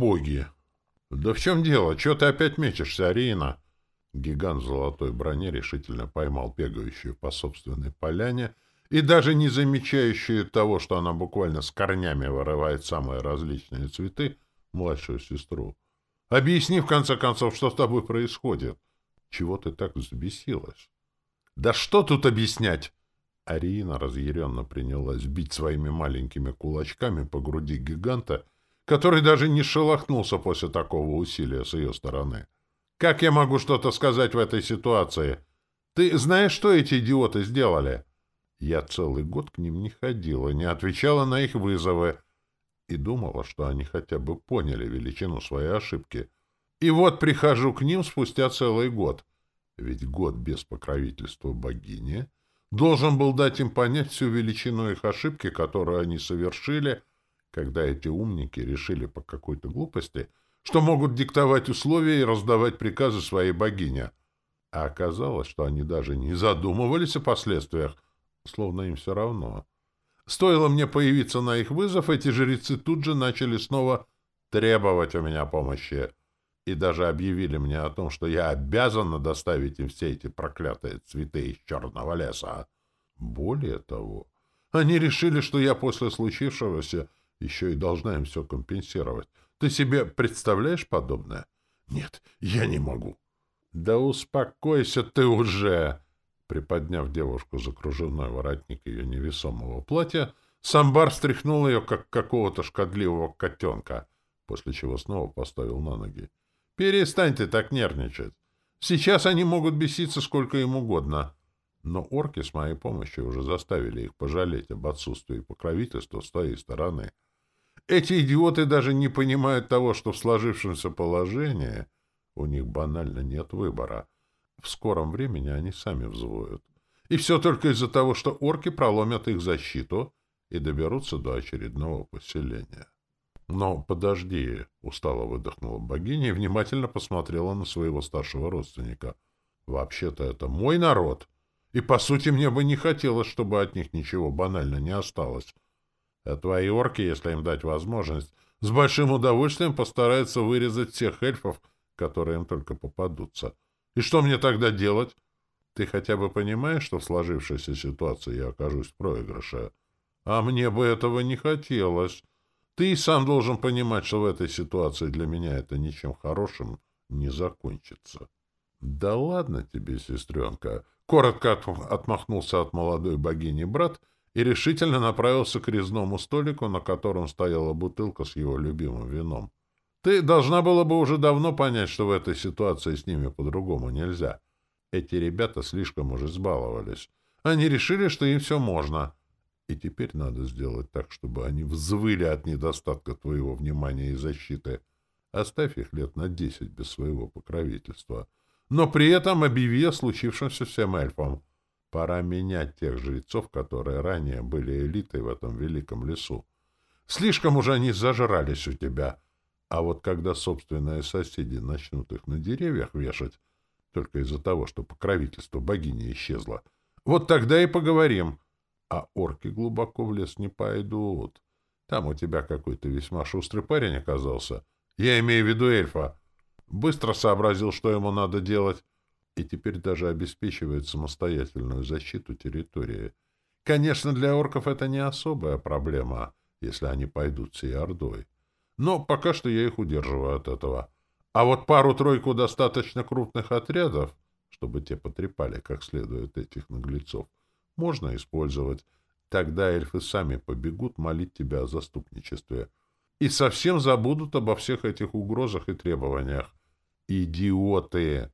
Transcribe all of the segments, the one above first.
боги. Да в чем дело? Чего ты опять мечешься, Арина? Гигант в золотой броне решительно поймал бегающую по собственной поляне и даже не замечающую того, что она буквально с корнями вырывает самые различные цветы, младшую сестру. Объясни, в конце концов, что с тобой происходит. Чего ты так взбесилась? Да что тут объяснять? Ариина разъяренно принялась бить своими маленькими кулачками по груди гиганта, который даже не шелохнулся после такого усилия с ее стороны. «Как я могу что-то сказать в этой ситуации? Ты знаешь, что эти идиоты сделали?» Я целый год к ним не ходила, не отвечала на их вызовы и думала, что они хотя бы поняли величину своей ошибки. И вот прихожу к ним спустя целый год. Ведь год без покровительства богини — должен был дать им понять всю величину их ошибки, которую они совершили, когда эти умники решили по какой-то глупости, что могут диктовать условия и раздавать приказы своей богине. А оказалось, что они даже не задумывались о последствиях, словно им все равно. Стоило мне появиться на их вызов, эти жрецы тут же начали снова требовать у меня помощи и даже объявили мне о том, что я обязана доставить им все эти проклятые цветы из черного леса. Более того, они решили, что я после случившегося еще и должна им все компенсировать. Ты себе представляешь подобное? Нет, я не могу. Да успокойся ты уже! Приподняв девушку за кружевной воротник ее невесомого платья, Самбар встряхнул ее, как какого-то шкодливого котенка, после чего снова поставил на ноги. Перестань ты так нервничать. Сейчас они могут беситься сколько им угодно. Но орки с моей помощью уже заставили их пожалеть об отсутствии покровительства с твоей стороны. Эти идиоты даже не понимают того, что в сложившемся положении у них банально нет выбора. В скором времени они сами взвоют. И все только из-за того, что орки проломят их защиту и доберутся до очередного поселения. «Но подожди», — устало выдохнула богиня и внимательно посмотрела на своего старшего родственника. «Вообще-то это мой народ, и, по сути, мне бы не хотелось, чтобы от них ничего банально не осталось. А твои орки, если им дать возможность, с большим удовольствием постараются вырезать всех эльфов, которые им только попадутся. И что мне тогда делать? Ты хотя бы понимаешь, что в сложившейся ситуации я окажусь в проигрыше? А мне бы этого не хотелось». Ты и сам должен понимать, что в этой ситуации для меня это ничем хорошим не закончится. — Да ладно тебе, сестренка! Коротко отмахнулся от молодой богини брат и решительно направился к резному столику, на котором стояла бутылка с его любимым вином. Ты должна была бы уже давно понять, что в этой ситуации с ними по-другому нельзя. Эти ребята слишком уже сбаловались. Они решили, что им все можно — и теперь надо сделать так, чтобы они взвыли от недостатка твоего внимания и защиты. Оставь их лет на десять без своего покровительства. Но при этом объяви о случившемся всем эльфам. Пора менять тех жрецов, которые ранее были элитой в этом великом лесу. Слишком уже они зажрались у тебя. А вот когда собственные соседи начнут их на деревьях вешать, только из-за того, что покровительство богини исчезло, вот тогда и поговорим. А орки глубоко в лес не пойдут. Там у тебя какой-то весьма шустрый парень оказался. Я имею в виду эльфа. Быстро сообразил, что ему надо делать, и теперь даже обеспечивает самостоятельную защиту территории. Конечно, для орков это не особая проблема, если они пойдут всей ордой. Но пока что я их удерживаю от этого. А вот пару-тройку достаточно крупных отрядов, чтобы те потрепали как следует этих наглецов, можно использовать. Тогда эльфы сами побегут молить тебя о заступничестве. И совсем забудут обо всех этих угрозах и требованиях. Идиоты!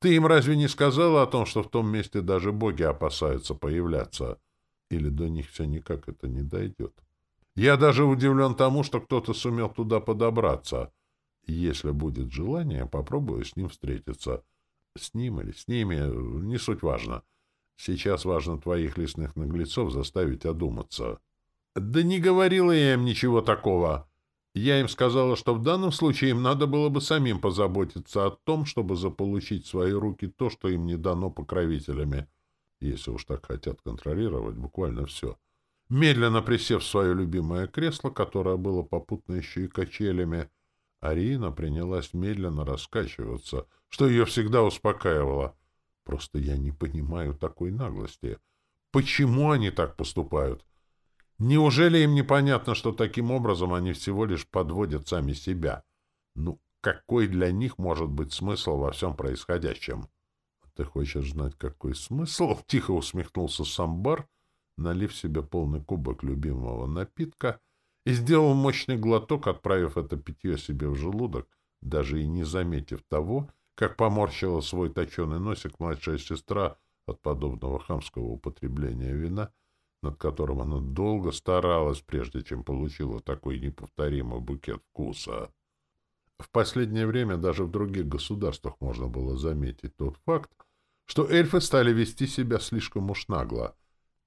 Ты им разве не сказала о том, что в том месте даже боги опасаются появляться? Или до них все никак это не дойдет? Я даже удивлен тому, что кто-то сумел туда подобраться. Если будет желание, попробую с ним встретиться. С ним или с ними, не суть важно. — Сейчас важно твоих лесных наглецов заставить одуматься. Да не говорила я им ничего такого. Я им сказала, что в данном случае им надо было бы самим позаботиться о том, чтобы заполучить в свои руки то, что им не дано покровителями, если уж так хотят контролировать буквально все. Медленно присев в свое любимое кресло, которое было попутно еще и качелями, Арина принялась медленно раскачиваться, что ее всегда успокаивало. Просто я не понимаю такой наглости. Почему они так поступают? Неужели им непонятно, что таким образом они всего лишь подводят сами себя? Ну, какой для них может быть смысл во всем происходящем? — Ты хочешь знать, какой смысл? — тихо усмехнулся Самбар, налив себе полный кубок любимого напитка и сделал мощный глоток, отправив это питье себе в желудок, даже и не заметив того, как поморщила свой точеный носик младшая сестра от подобного хамского употребления вина — над которым она долго старалась, прежде чем получила такой неповторимый букет вкуса. В последнее время даже в других государствах можно было заметить тот факт, что эльфы стали вести себя слишком уж нагло.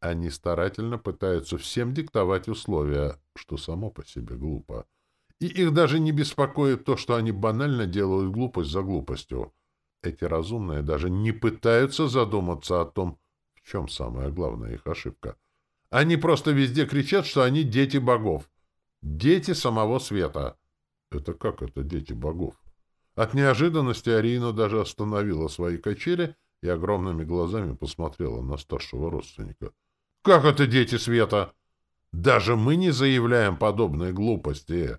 Они старательно пытаются всем диктовать условия, что само по себе глупо. И их даже не беспокоит то, что они банально делают глупость за глупостью. Эти разумные даже не пытаются задуматься о том, в чем самая главная их ошибка — они просто везде кричат, что они дети богов. Дети самого света. Это как это дети богов? От неожиданности Арина даже остановила свои качели и огромными глазами посмотрела на старшего родственника. «Как это дети света? Даже мы не заявляем подобные глупости.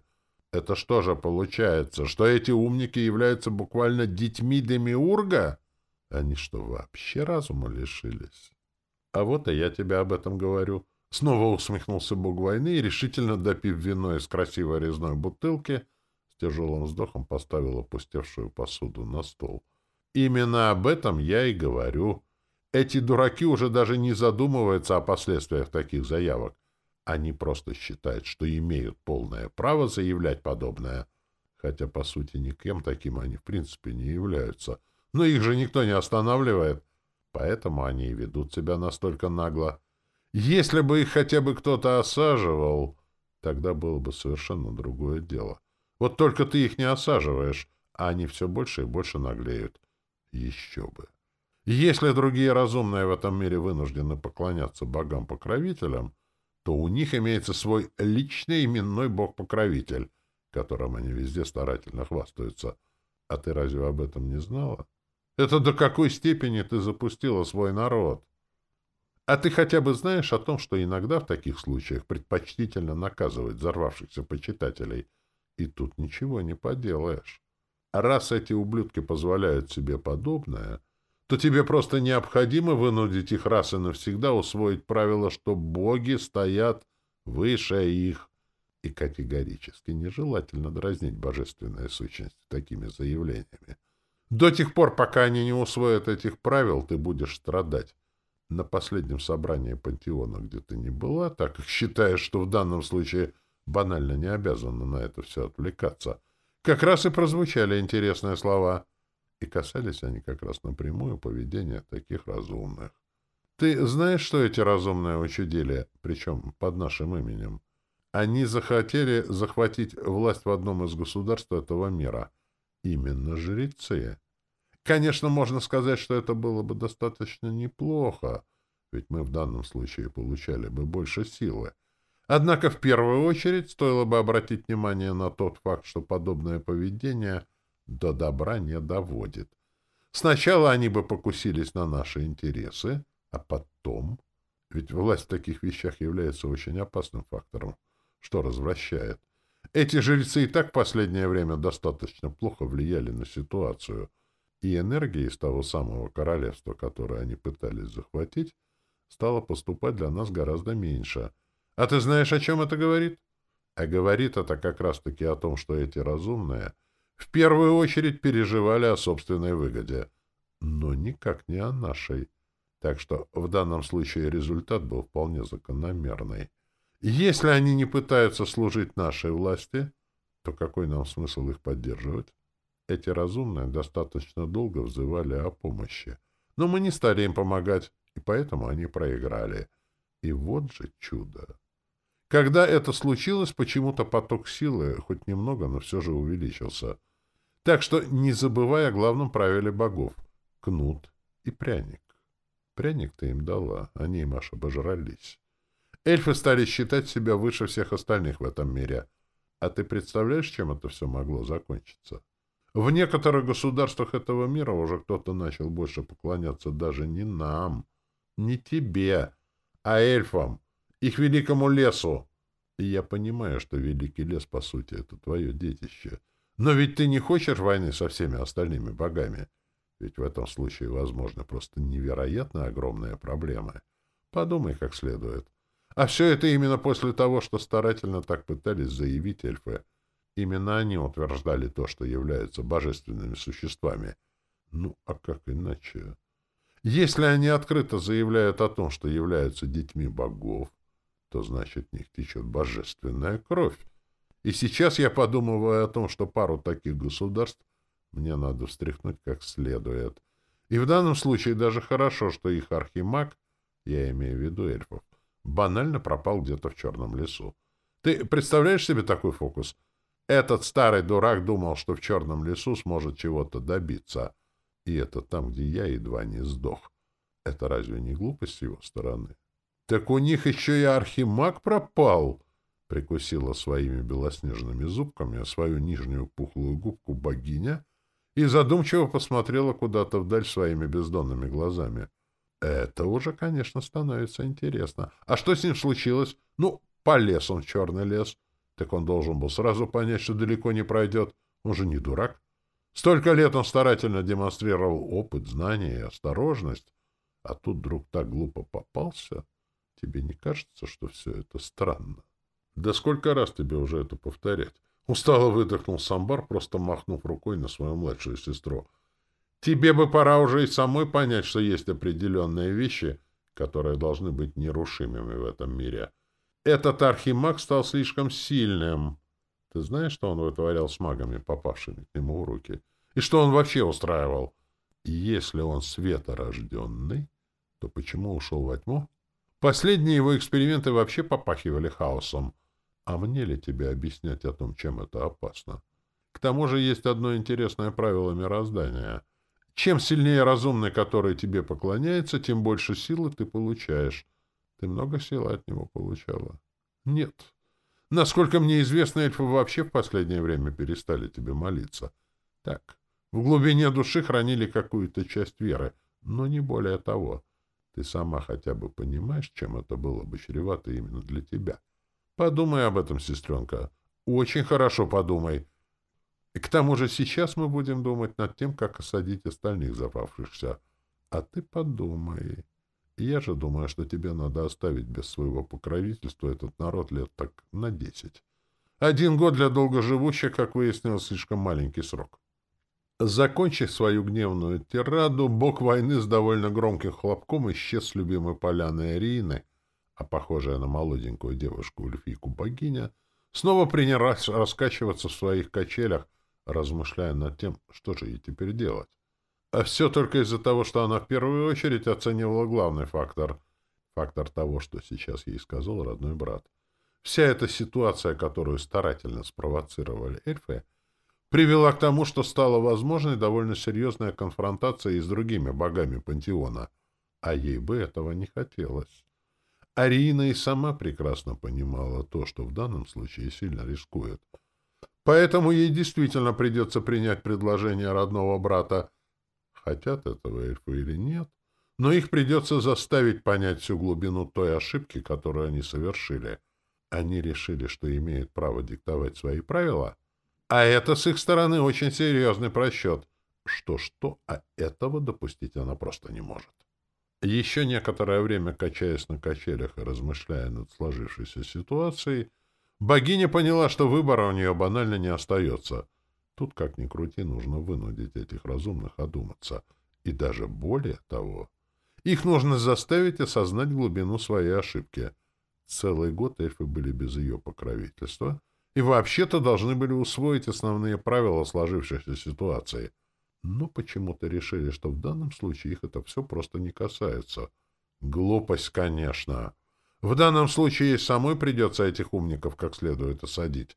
Это что же получается, что эти умники являются буквально детьми Демиурга? Они что, вообще разума лишились?» А вот и я тебе об этом говорю. Снова усмехнулся бог войны и, решительно допив вино из красивой резной бутылки, с тяжелым вздохом поставил опустевшую посуду на стол. Именно об этом я и говорю. Эти дураки уже даже не задумываются о последствиях таких заявок. Они просто считают, что имеют полное право заявлять подобное. Хотя, по сути, никем таким они в принципе не являются. Но их же никто не останавливает. Поэтому они и ведут себя настолько нагло. Если бы их хотя бы кто-то осаживал, тогда было бы совершенно другое дело. Вот только ты их не осаживаешь, а они все больше и больше наглеют. Еще бы. Если другие разумные в этом мире вынуждены поклоняться богам-покровителям, то у них имеется свой личный именной бог-покровитель, которым они везде старательно хвастаются. А ты разве об этом не знала? Это до какой степени ты запустила свой народ? А ты хотя бы знаешь о том, что иногда в таких случаях предпочтительно наказывать взорвавшихся почитателей? И тут ничего не поделаешь. А раз эти ублюдки позволяют себе подобное, то тебе просто необходимо вынудить их раз и навсегда усвоить правило, что боги стоят выше их. И категорически нежелательно дразнить божественные сущности такими заявлениями. До тех пор, пока они не усвоят этих правил, ты будешь страдать. На последнем собрании пантеона, где ты не была, так как считаешь, что в данном случае банально не обязана на это все отвлекаться, как раз и прозвучали интересные слова. И касались они как раз напрямую поведения таких разумных. Ты знаешь, что эти разумные учудили, причем под нашим именем? Они захотели захватить власть в одном из государств этого мира. Именно жрецы. Конечно, можно сказать, что это было бы достаточно неплохо, ведь мы в данном случае получали бы больше силы. Однако в первую очередь стоило бы обратить внимание на тот факт, что подобное поведение до добра не доводит. Сначала они бы покусились на наши интересы, а потом... Ведь власть в таких вещах является очень опасным фактором, что развращает. Эти жрецы и так в последнее время достаточно плохо влияли на ситуацию — и энергия из того самого королевства, которое они пытались захватить, стала поступать для нас гораздо меньше. А ты знаешь, о чем это говорит? А говорит это как раз-таки о том, что эти разумные в первую очередь переживали о собственной выгоде, но никак не о нашей. Так что в данном случае результат был вполне закономерный. Если они не пытаются служить нашей власти, то какой нам смысл их поддерживать? Эти разумные достаточно долго взывали о помощи. Но мы не стали им помогать, и поэтому они проиграли. И вот же чудо! Когда это случилось, почему-то поток силы хоть немного, но все же увеличился. Так что не забывая о главном правиле богов — кнут и пряник. Пряник ты им дала, они им аж обожрались. Эльфы стали считать себя выше всех остальных в этом мире. А ты представляешь, чем это все могло закончиться? В некоторых государствах этого мира уже кто-то начал больше поклоняться даже не нам, не тебе, а эльфам, их великому лесу. И я понимаю, что великий лес, по сути, это твое детище. Но ведь ты не хочешь войны со всеми остальными богами. Ведь в этом случае возможно просто невероятно огромные проблемы. Подумай как следует. А все это именно после того, что старательно так пытались заявить эльфы. Именно они утверждали то, что являются божественными существами. Ну, а как иначе? Если они открыто заявляют о том, что являются детьми богов, то значит в них течет божественная кровь. И сейчас я подумываю о том, что пару таких государств мне надо встряхнуть как следует. И в данном случае даже хорошо, что их архимаг, я имею в виду эльфов, банально пропал где-то в черном лесу. Ты представляешь себе такой фокус? Этот старый дурак думал, что в черном лесу сможет чего-то добиться. И это там, где я едва не сдох. Это разве не глупость его стороны? Так у них еще и архимаг пропал, прикусила своими белоснежными зубками свою нижнюю пухлую губку богиня и задумчиво посмотрела куда-то вдаль своими бездонными глазами. Это уже, конечно, становится интересно. А что с ним случилось? Ну, полез он в черный лес. Так он должен был сразу понять, что далеко не пройдет. Он же не дурак. Столько лет он старательно демонстрировал опыт, знания и осторожность, а тут вдруг так глупо попался. Тебе не кажется, что все это странно? Да сколько раз тебе уже это повторять? Устало выдохнул Самбар, просто махнув рукой на свою младшую сестру — Тебе бы пора уже и самой понять, что есть определенные вещи, которые должны быть нерушимыми в этом мире. Этот архимаг стал слишком сильным. Ты знаешь, что он вытворял с магами, попавшими к нему в руки? И что он вообще устраивал? Если он светорожденный, то почему ушел во тьму? Последние его эксперименты вообще попахивали хаосом. А мне ли тебе объяснять о том, чем это опасно? К тому же есть одно интересное правило мироздания — чем сильнее разумный, который тебе поклоняется, тем больше силы ты получаешь. Ты много силы от него получала? Нет. Насколько мне известно, эльфы вообще в последнее время перестали тебе молиться. Так, в глубине души хранили какую-то часть веры, но не более того. Ты сама хотя бы понимаешь, чем это было бы чревато именно для тебя. Подумай об этом, сестренка. Очень хорошо подумай. И к тому же сейчас мы будем думать над тем, как осадить остальных запавшихся. А ты подумай. Я же думаю, что тебе надо оставить без своего покровительства этот народ лет так на десять. Один год для долгоживущих, как выяснилось, слишком маленький срок. Закончив свою гневную тираду, бог войны с довольно громким хлопком исчез с любимой поляны Ирины, а похожая на молоденькую девушку-эльфийку богиня, снова принялась раскачиваться в своих качелях, размышляя над тем, что же ей теперь делать. А все только из-за того, что она в первую очередь оценивала главный фактор — фактор того, что сейчас ей сказал родной брат. Вся эта ситуация, которую старательно спровоцировали эльфы, привела к тому, что стала возможной довольно серьезная конфронтация и с другими богами пантеона, а ей бы этого не хотелось. Арина и сама прекрасно понимала то, что в данном случае сильно рискует — Поэтому ей действительно придется принять предложение родного брата. Хотят этого эльфы или нет, но их придется заставить понять всю глубину той ошибки, которую они совершили. Они решили, что имеют право диктовать свои правила, а это с их стороны очень серьезный просчет. Что-что, а этого допустить она просто не может. Еще некоторое время, качаясь на качелях и размышляя над сложившейся ситуацией, Богиня поняла, что выбора у нее банально не остается. Тут, как ни крути, нужно вынудить этих разумных одуматься. И даже более того, их нужно заставить осознать глубину своей ошибки. Целый год эльфы были без ее покровительства и вообще-то должны были усвоить основные правила сложившейся ситуации. Но почему-то решили, что в данном случае их это все просто не касается. Глупость, конечно. В данном случае самой придется этих умников как следует осадить.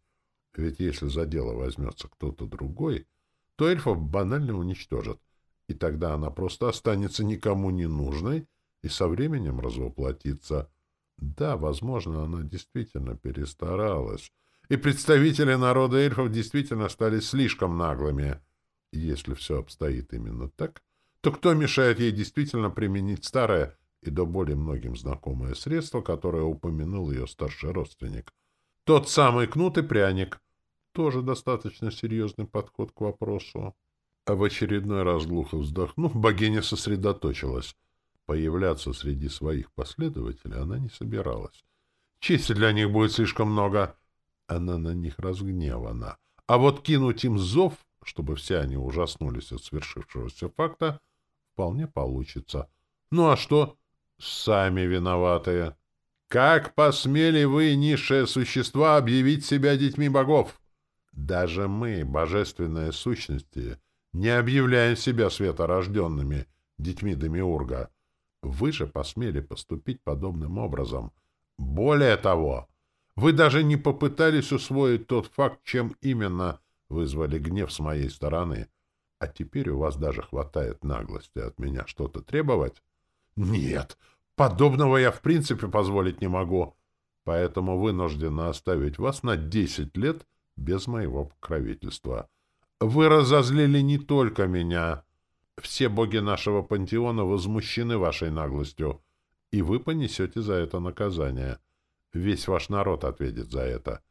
Ведь если за дело возьмется кто-то другой, то эльфов банально уничтожат, и тогда она просто останется никому не нужной и со временем развоплотится. Да, возможно, она действительно перестаралась, и представители народа эльфов действительно стали слишком наглыми. Если все обстоит именно так, то кто мешает ей действительно применить старое и до боли многим знакомое средство, которое упомянул ее старший родственник? Тот самый кнут и пряник. Тоже достаточно серьезный подход к вопросу. А в очередной раз глухо вздохнув, богиня сосредоточилась. Появляться среди своих последователей она не собиралась. Чести для них будет слишком много. Она на них разгневана. А вот кинуть им зов, чтобы все они ужаснулись от свершившегося факта, вполне получится. Ну а что? Сами виноватые. Как посмели вы, низшие существа, объявить себя детьми богов? Даже мы, божественные сущности, не объявляем себя светорожденными, детьми Демиурга. Вы же посмели поступить подобным образом. Более того, вы даже не попытались усвоить тот факт, чем именно вызвали гнев с моей стороны. А теперь у вас даже хватает наглости от меня что-то требовать? Нет, подобного я в принципе позволить не могу. Поэтому вынуждена оставить вас на десять лет без моего покровительства. Вы разозлили не только меня. Все боги нашего пантеона возмущены вашей наглостью, и вы понесете за это наказание. Весь ваш народ ответит за это.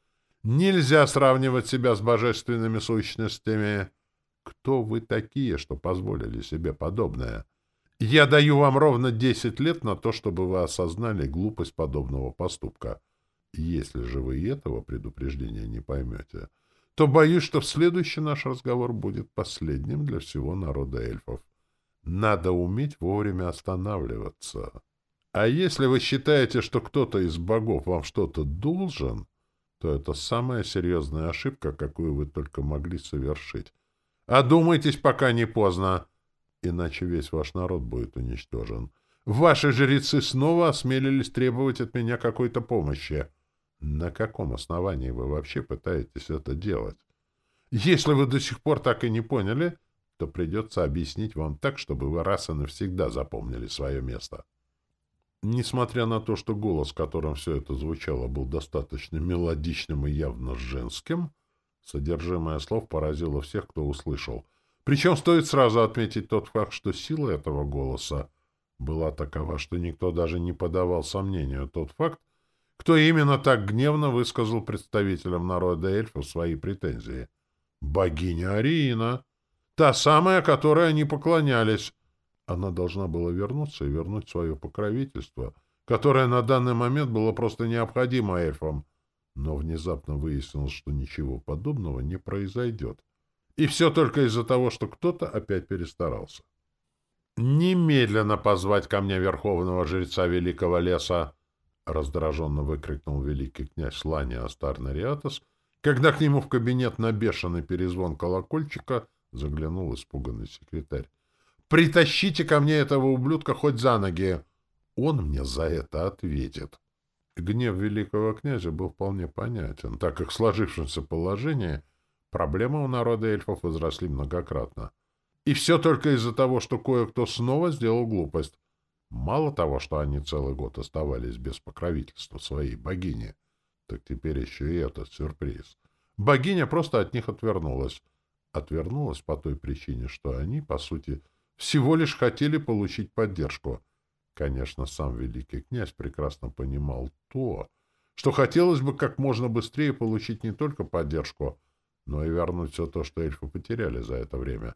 Нельзя сравнивать себя с божественными сущностями. Кто вы такие, что позволили себе подобное? Я даю вам ровно десять лет на то, чтобы вы осознали глупость подобного поступка. Если же вы этого предупреждения не поймете, то боюсь, что в следующий наш разговор будет последним для всего народа эльфов. Надо уметь вовремя останавливаться. А если вы считаете, что кто-то из богов вам что-то должен, то это самая серьезная ошибка, какую вы только могли совершить. Одумайтесь, пока не поздно, иначе весь ваш народ будет уничтожен. Ваши жрецы снова осмелились требовать от меня какой-то помощи. На каком основании вы вообще пытаетесь это делать? Если вы до сих пор так и не поняли, то придется объяснить вам так, чтобы вы раз и навсегда запомнили свое место. Несмотря на то, что голос, которым все это звучало, был достаточно мелодичным и явно женским, содержимое слов поразило всех, кто услышал. Причем стоит сразу отметить тот факт, что сила этого голоса была такова, что никто даже не подавал сомнению тот факт, кто именно так гневно высказал представителям народа эльфов свои претензии? Богиня Ариина. Та самая, которой они поклонялись. Она должна была вернуться и вернуть свое покровительство, которое на данный момент было просто необходимо эльфам. Но внезапно выяснилось, что ничего подобного не произойдет. И все только из-за того, что кто-то опять перестарался. «Немедленно позвать ко мне верховного жреца Великого Леса!» — раздраженно выкрикнул великий князь Лани Астар Нариатос, когда к нему в кабинет на бешеный перезвон колокольчика заглянул испуганный секретарь. «Притащите ко мне этого ублюдка хоть за ноги! Он мне за это ответит!» Гнев великого князя был вполне понятен, так как в сложившемся положении проблемы у народа эльфов возросли многократно. И все только из-за того, что кое-кто снова сделал глупость. Мало того, что они целый год оставались без покровительства своей богини, так теперь еще и этот сюрприз. Богиня просто от них отвернулась. Отвернулась по той причине, что они, по сути, всего лишь хотели получить поддержку. Конечно, сам великий князь прекрасно понимал то, что хотелось бы как можно быстрее получить не только поддержку, но и вернуть все то, что эльфы потеряли за это время.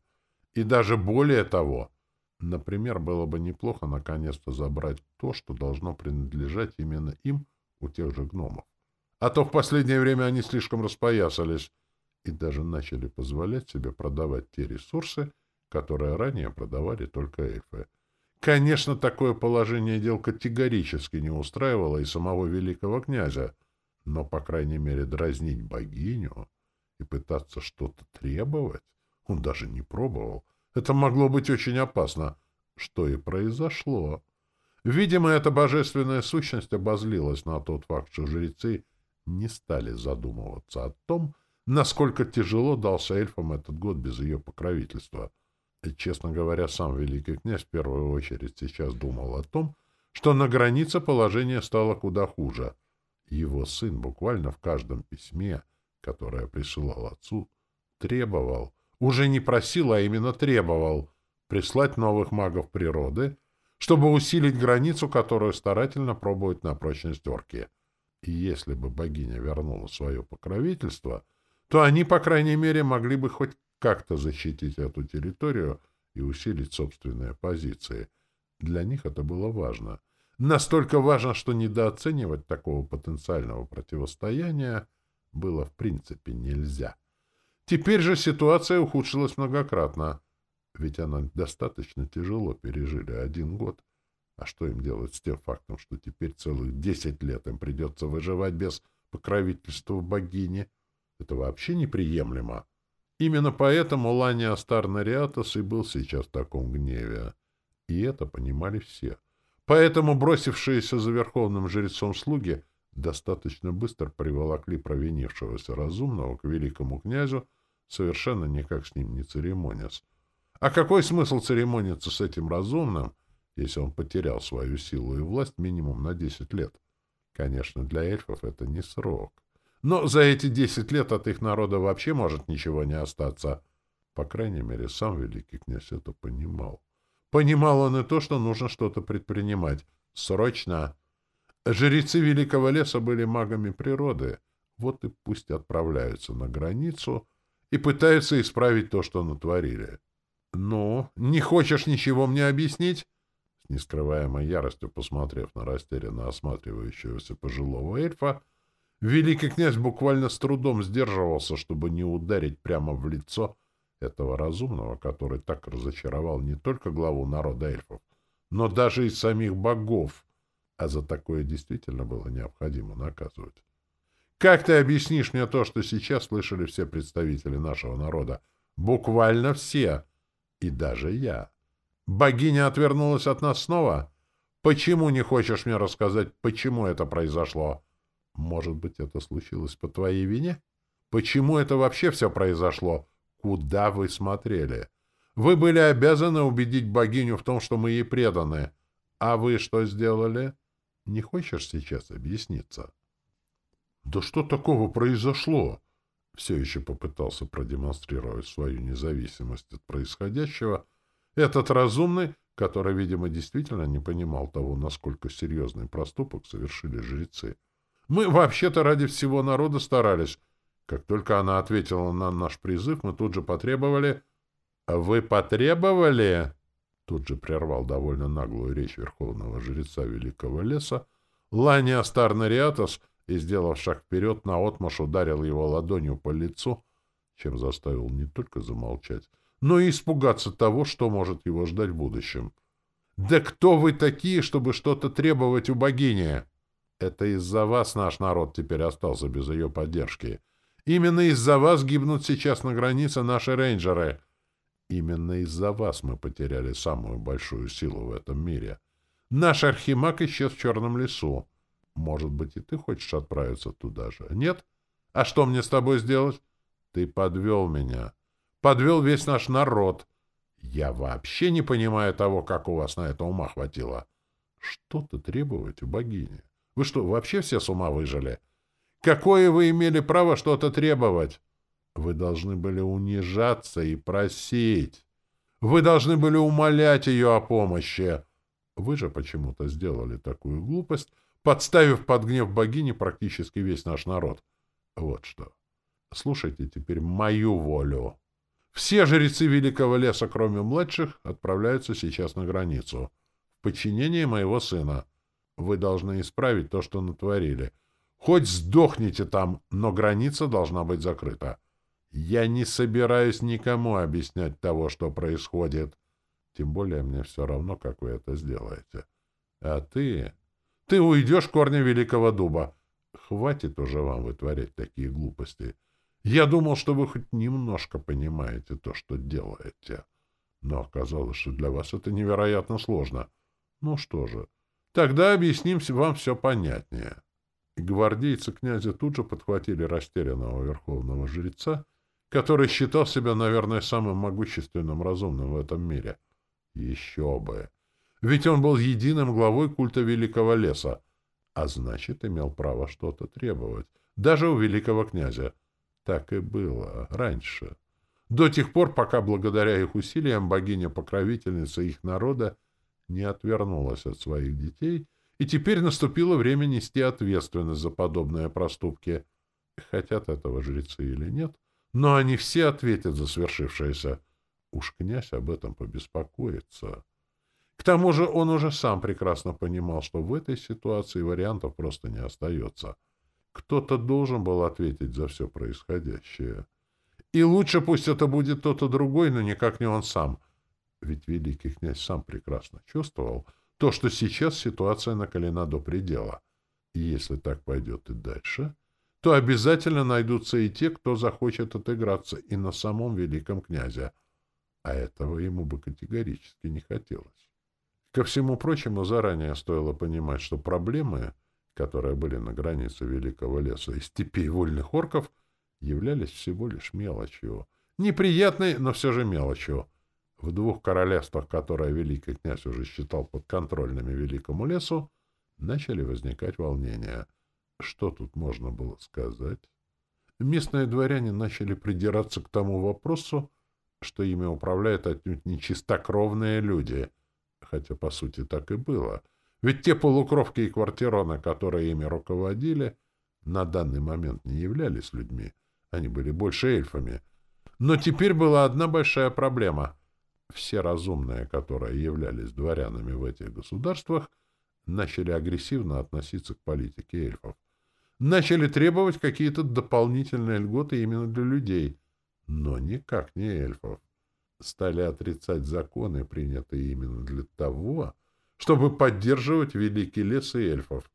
И даже более того — Например, было бы неплохо наконец-то забрать то, что должно принадлежать именно им у тех же гномов. А то в последнее время они слишком распоясались и даже начали позволять себе продавать те ресурсы, которые ранее продавали только эльфы. Конечно, такое положение дел категорически не устраивало и самого великого князя, но, по крайней мере, дразнить богиню и пытаться что-то требовать он даже не пробовал — это могло быть очень опасно, что и произошло. Видимо, эта божественная сущность обозлилась на тот факт, что жрецы не стали задумываться о том, насколько тяжело дался эльфам этот год без ее покровительства. И, честно говоря, сам великий князь в первую очередь сейчас думал о том, что на границе положение стало куда хуже. Его сын буквально в каждом письме, которое присылал отцу, требовал, уже не просил, а именно требовал прислать новых магов природы, чтобы усилить границу, которую старательно пробуют на прочность орки. И если бы богиня вернула свое покровительство, то они, по крайней мере, могли бы хоть как-то защитить эту территорию и усилить собственные позиции. Для них это было важно. Настолько важно, что недооценивать такого потенциального противостояния было в принципе нельзя. Теперь же ситуация ухудшилась многократно, ведь она достаточно тяжело пережили один год. А что им делать с тем фактом, что теперь целых десять лет им придется выживать без покровительства богини? Это вообще неприемлемо. Именно поэтому Лания Астар-Нариатос и был сейчас в таком гневе. И это понимали все. Поэтому бросившиеся за верховным жрецом слуги достаточно быстро приволокли провинившегося разумного к великому князю, совершенно никак с ним не церемонясь. А какой смысл церемониться с этим разумным, если он потерял свою силу и власть минимум на десять лет? Конечно, для эльфов это не срок. Но за эти десять лет от их народа вообще может ничего не остаться. По крайней мере, сам великий князь это понимал. Понимал он и то, что нужно что-то предпринимать. Срочно! Жрецы Великого Леса были магами природы. Вот и пусть отправляются на границу — и пытаются исправить то, что натворили. «Ну, не хочешь ничего мне объяснить?» С нескрываемой яростью, посмотрев на растерянно осматривающегося пожилого эльфа, великий князь буквально с трудом сдерживался, чтобы не ударить прямо в лицо этого разумного, который так разочаровал не только главу народа эльфов, но даже и самих богов, а за такое действительно было необходимо наказывать. Как ты объяснишь мне то, что сейчас слышали все представители нашего народа? Буквально все. И даже я. Богиня отвернулась от нас снова? Почему не хочешь мне рассказать, почему это произошло? Может быть, это случилось по твоей вине? Почему это вообще все произошло? Куда вы смотрели? Вы были обязаны убедить богиню в том, что мы ей преданы. А вы что сделали? Не хочешь сейчас объясниться? «Да что такого произошло?» Все еще попытался продемонстрировать свою независимость от происходящего. Этот разумный, который, видимо, действительно не понимал того, насколько серьезный проступок совершили жрецы. «Мы вообще-то ради всего народа старались. Как только она ответила на наш призыв, мы тут же потребовали...» «А вы потребовали?» Тут же прервал довольно наглую речь верховного жреца Великого Леса Лания Старнариатос, и, сделав шаг вперед, наотмашь ударил его ладонью по лицу, чем заставил не только замолчать, но и испугаться того, что может его ждать в будущем. «Да кто вы такие, чтобы что-то требовать у богини?» «Это из-за вас наш народ теперь остался без ее поддержки. Именно из-за вас гибнут сейчас на границе наши рейнджеры. Именно из-за вас мы потеряли самую большую силу в этом мире. Наш архимаг исчез в Черном лесу. Может быть, и ты хочешь отправиться туда же? Нет? А что мне с тобой сделать? Ты подвел меня. Подвел весь наш народ. Я вообще не понимаю того, как у вас на это ума хватило. Что-то требовать у богини. Вы что, вообще все с ума выжили? Какое вы имели право что-то требовать? Вы должны были унижаться и просить. Вы должны были умолять ее о помощи. Вы же почему-то сделали такую глупость, подставив под гнев богини практически весь наш народ. Вот что. Слушайте теперь мою волю. Все жрецы Великого Леса, кроме младших, отправляются сейчас на границу. В подчинение моего сына. Вы должны исправить то, что натворили. Хоть сдохните там, но граница должна быть закрыта. Я не собираюсь никому объяснять того, что происходит. Тем более мне все равно, как вы это сделаете. А ты... Ты уйдешь в корни великого дуба. Хватит уже вам вытворять такие глупости. Я думал, что вы хоть немножко понимаете то, что делаете. Но оказалось, что для вас это невероятно сложно. Ну что же, тогда объясним вам все понятнее. Гвардейцы князя тут же подхватили растерянного верховного жреца, который считал себя, наверное, самым могущественным разумным в этом мире. Еще бы! Ведь он был единым главой культа Великого Леса. а значит, имел право что-то требовать. Даже у великого князя. Так и было раньше. До тех пор, пока благодаря их усилиям богиня-покровительница их народа не отвернулась от своих детей, и теперь наступило время нести ответственность за подобные проступки. Хотят этого жрецы или нет, но они все ответят за свершившееся. Уж князь об этом побеспокоится. К тому же он уже сам прекрасно понимал, что в этой ситуации вариантов просто не остается. Кто-то должен был ответить за все происходящее. И лучше пусть это будет кто-то другой, но никак не он сам. Ведь великий князь сам прекрасно чувствовал то, что сейчас ситуация накалена до предела. И если так пойдет и дальше, то обязательно найдутся и те, кто захочет отыграться и на самом великом князе. А этого ему бы категорически не хотелось. Ко всему прочему, заранее стоило понимать, что проблемы, которые были на границе Великого леса и степей вольных орков, являлись всего лишь мелочью. Неприятной, но все же мелочью. В двух королевствах, которые великий князь уже считал подконтрольными Великому лесу, начали возникать волнения. Что тут можно было сказать? Местные дворяне начали придираться к тому вопросу, что ими управляют отнюдь не чистокровные люди — хотя по сути так и было. Ведь те полукровки и квартироны, которые ими руководили, на данный момент не являлись людьми. Они были больше эльфами. Но теперь была одна большая проблема. Все разумные, которые являлись дворянами в этих государствах, начали агрессивно относиться к политике эльфов. Начали требовать какие-то дополнительные льготы именно для людей, но никак не эльфов стали отрицать законы, принятые именно для того, чтобы поддерживать великий лес и эльфов.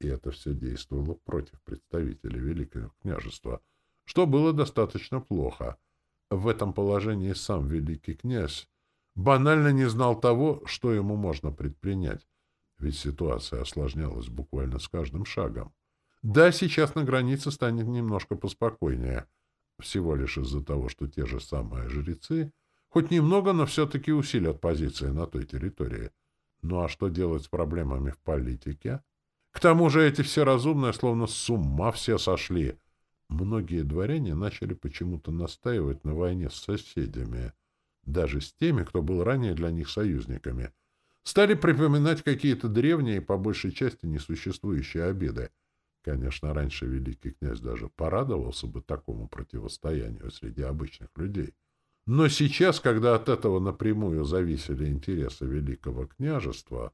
И это все действовало против представителей Великого княжества, что было достаточно плохо. В этом положении сам великий князь банально не знал того, что ему можно предпринять, ведь ситуация осложнялась буквально с каждым шагом. Да, сейчас на границе станет немножко поспокойнее, всего лишь из-за того, что те же самые жрецы — Хоть немного, но все-таки усилят позиции на той территории. Ну а что делать с проблемами в политике? К тому же эти все разумные словно с ума все сошли. Многие дворяне начали почему-то настаивать на войне с соседями, даже с теми, кто был ранее для них союзниками. Стали припоминать какие-то древние и по большей части несуществующие обиды. Конечно, раньше великий князь даже порадовался бы такому противостоянию среди обычных людей. Но сейчас, когда от этого напрямую зависели интересы Великого княжества,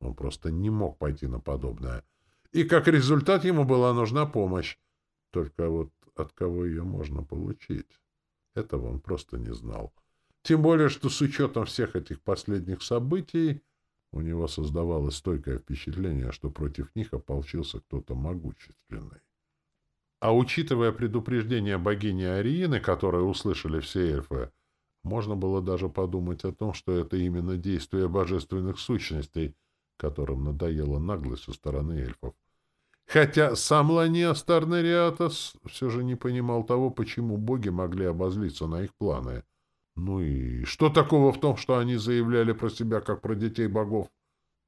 он просто не мог пойти на подобное. И как результат ему была нужна помощь. Только вот от кого ее можно получить? Этого он просто не знал. Тем более, что с учетом всех этих последних событий у него создавалось стойкое впечатление, что против них ополчился кто-то могущественный. А учитывая предупреждение богини Ариины, которое услышали все эльфы, можно было даже подумать о том, что это именно действие божественных сущностей, которым надоела наглость со стороны эльфов. Хотя сам Ланиас Тарнериатос все же не понимал того, почему боги могли обозлиться на их планы. Ну и что такого в том, что они заявляли про себя, как про детей богов?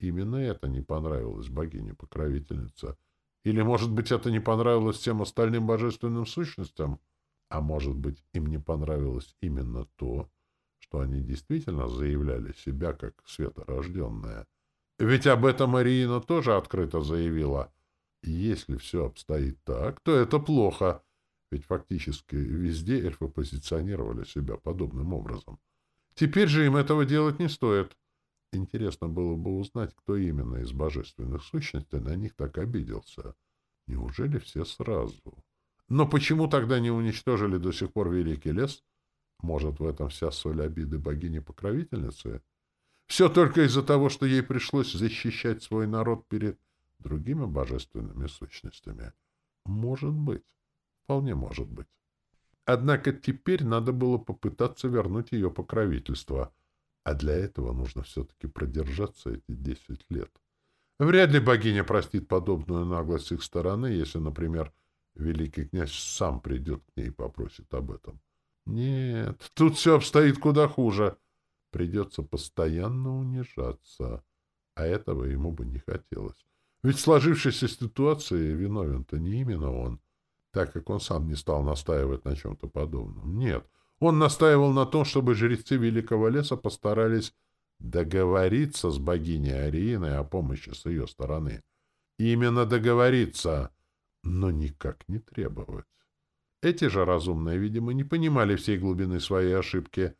Именно это не понравилось богине-покровительнице. Или, может быть, это не понравилось всем остальным божественным сущностям? А может быть, им не понравилось именно то, что они действительно заявляли себя как светорожденные? Ведь об этом Мариина тоже открыто заявила. если все обстоит так, то это плохо, ведь фактически везде эльфы позиционировали себя подобным образом. Теперь же им этого делать не стоит. Интересно было бы узнать, кто именно из божественных сущностей на них так обиделся. Неужели все сразу? Но почему тогда не уничтожили до сих пор Великий лес? Может, в этом вся соль обиды богини-покровительницы? Все только из-за того, что ей пришлось защищать свой народ перед другими божественными сущностями. Может быть. Вполне может быть. Однако теперь надо было попытаться вернуть ее покровительство. А для этого нужно все-таки продержаться эти десять лет. Вряд ли богиня простит подобную наглость с их стороны, если, например, великий князь сам придет к ней и попросит об этом. Нет, тут все обстоит куда хуже. Придется постоянно унижаться, а этого ему бы не хотелось. Ведь в сложившейся ситуации виновен-то не именно он, так как он сам не стал настаивать на чем-то подобном. Нет, он настаивал на том, чтобы жрецы Великого Леса постарались договориться с богиней Арииной о помощи с ее стороны. Именно договориться, но никак не требовать. Эти же разумные, видимо, не понимали всей глубины своей ошибки,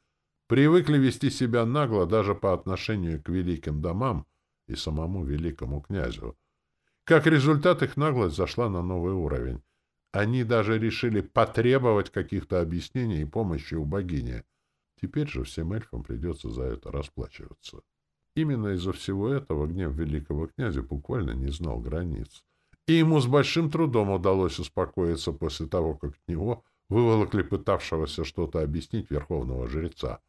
привыкли вести себя нагло даже по отношению к великим домам и самому великому князю. Как результат, их наглость зашла на новый уровень. Они даже решили потребовать каких-то объяснений и помощи у богини. Теперь же всем эльфам придется за это расплачиваться. Именно из-за всего этого гнев великого князя буквально не знал границ и ему с большим трудом удалось успокоиться после того, как от него выволокли пытавшегося что-то объяснить верховного жреца.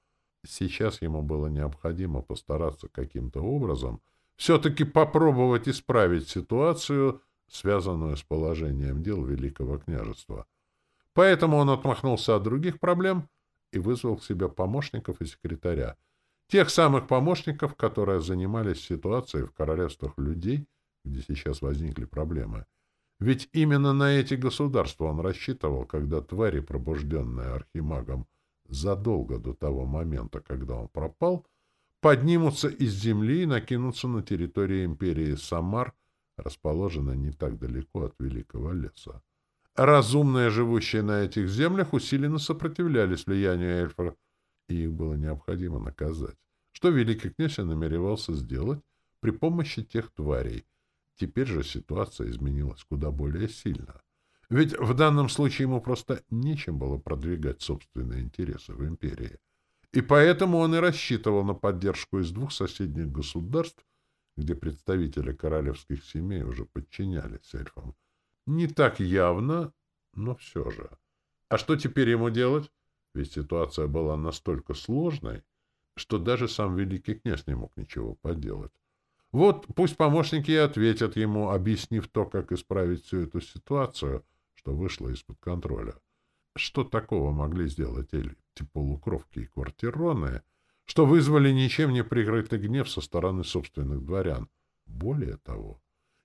Сейчас ему было необходимо постараться каким-то образом все-таки попробовать исправить ситуацию, связанную с положением дел Великого княжества. Поэтому он отмахнулся от других проблем и вызвал к себе помощников и секретаря. Тех самых помощников, которые занимались ситуацией в королевствах людей где сейчас возникли проблемы. Ведь именно на эти государства он рассчитывал, когда твари, пробужденные архимагом задолго до того момента, когда он пропал, поднимутся из земли и накинутся на территорию империи Самар, расположенной не так далеко от Великого леса. Разумные, живущие на этих землях, усиленно сопротивлялись влиянию эльфа, и их было необходимо наказать, что великий князь намеревался сделать при помощи тех тварей — Теперь же ситуация изменилась куда более сильно. Ведь в данном случае ему просто нечем было продвигать собственные интересы в империи. И поэтому он и рассчитывал на поддержку из двух соседних государств, где представители королевских семей уже подчинялись эльфам. Не так явно, но все же. А что теперь ему делать? Ведь ситуация была настолько сложной, что даже сам великий князь не мог ничего поделать. Вот пусть помощники и ответят ему, объяснив то, как исправить всю эту ситуацию, что вышло из-под контроля. Что такого могли сделать эти полукровки и квартироны, что вызвали ничем не прикрытый гнев со стороны собственных дворян? Более того,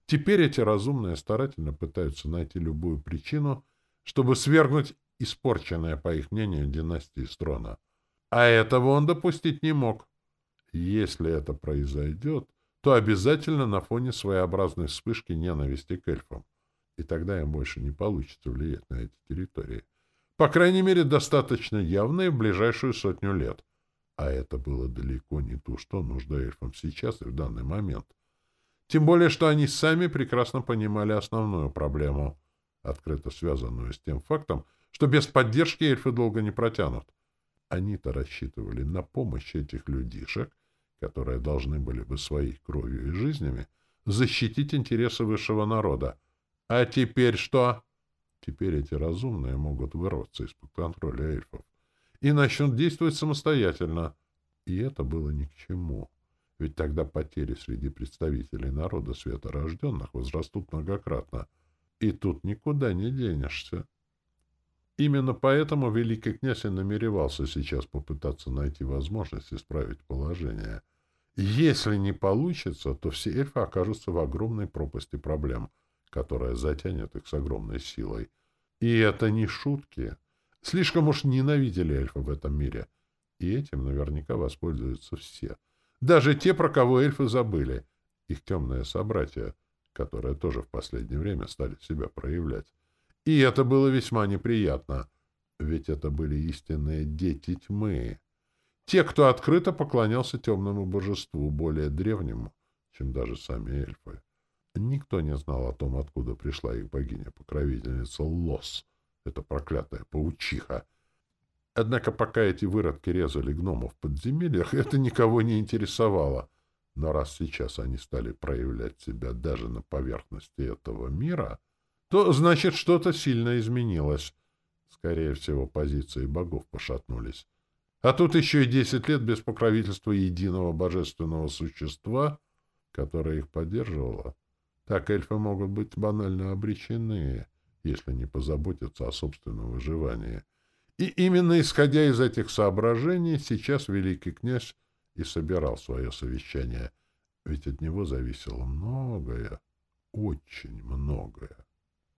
теперь эти разумные старательно пытаются найти любую причину, чтобы свергнуть испорченное, по их мнению, династии Строна. А этого он допустить не мог. Если это произойдет, то обязательно на фоне своеобразной вспышки ненависти к эльфам. И тогда им больше не получится влиять на эти территории. По крайней мере, достаточно явно и в ближайшую сотню лет. А это было далеко не то, что нужно эльфам сейчас и в данный момент. Тем более, что они сами прекрасно понимали основную проблему, открыто связанную с тем фактом, что без поддержки эльфы долго не протянут. Они-то рассчитывали на помощь этих людишек, которые должны были бы своей кровью и жизнями защитить интересы высшего народа. А теперь что? Теперь эти разумные могут вырваться из-под контроля эльфов и начнут действовать самостоятельно. И это было ни к чему. Ведь тогда потери среди представителей народа светорожденных возрастут многократно. И тут никуда не денешься. Именно поэтому великий князь и намеревался сейчас попытаться найти возможность исправить положение. Если не получится, то все эльфы окажутся в огромной пропасти проблем, которая затянет их с огромной силой. И это не шутки. Слишком уж ненавидели эльфы в этом мире. И этим наверняка воспользуются все. Даже те, про кого эльфы забыли. Их темные собратья, которые тоже в последнее время стали себя проявлять. И это было весьма неприятно. Ведь это были истинные дети тьмы. Те, кто открыто поклонялся темному божеству, более древнему, чем даже сами эльфы. Никто не знал о том, откуда пришла их богиня-покровительница Лос, эта проклятая паучиха. Однако пока эти выродки резали гномов в подземельях, это никого не интересовало. Но раз сейчас они стали проявлять себя даже на поверхности этого мира, то, значит, что-то сильно изменилось. Скорее всего, позиции богов пошатнулись. А тут еще и десять лет без покровительства единого божественного существа, которое их поддерживало. Так эльфы могут быть банально обречены, если не позаботиться о собственном выживании. И именно исходя из этих соображений, сейчас великий князь и собирал свое совещание, ведь от него зависело многое. очень многое.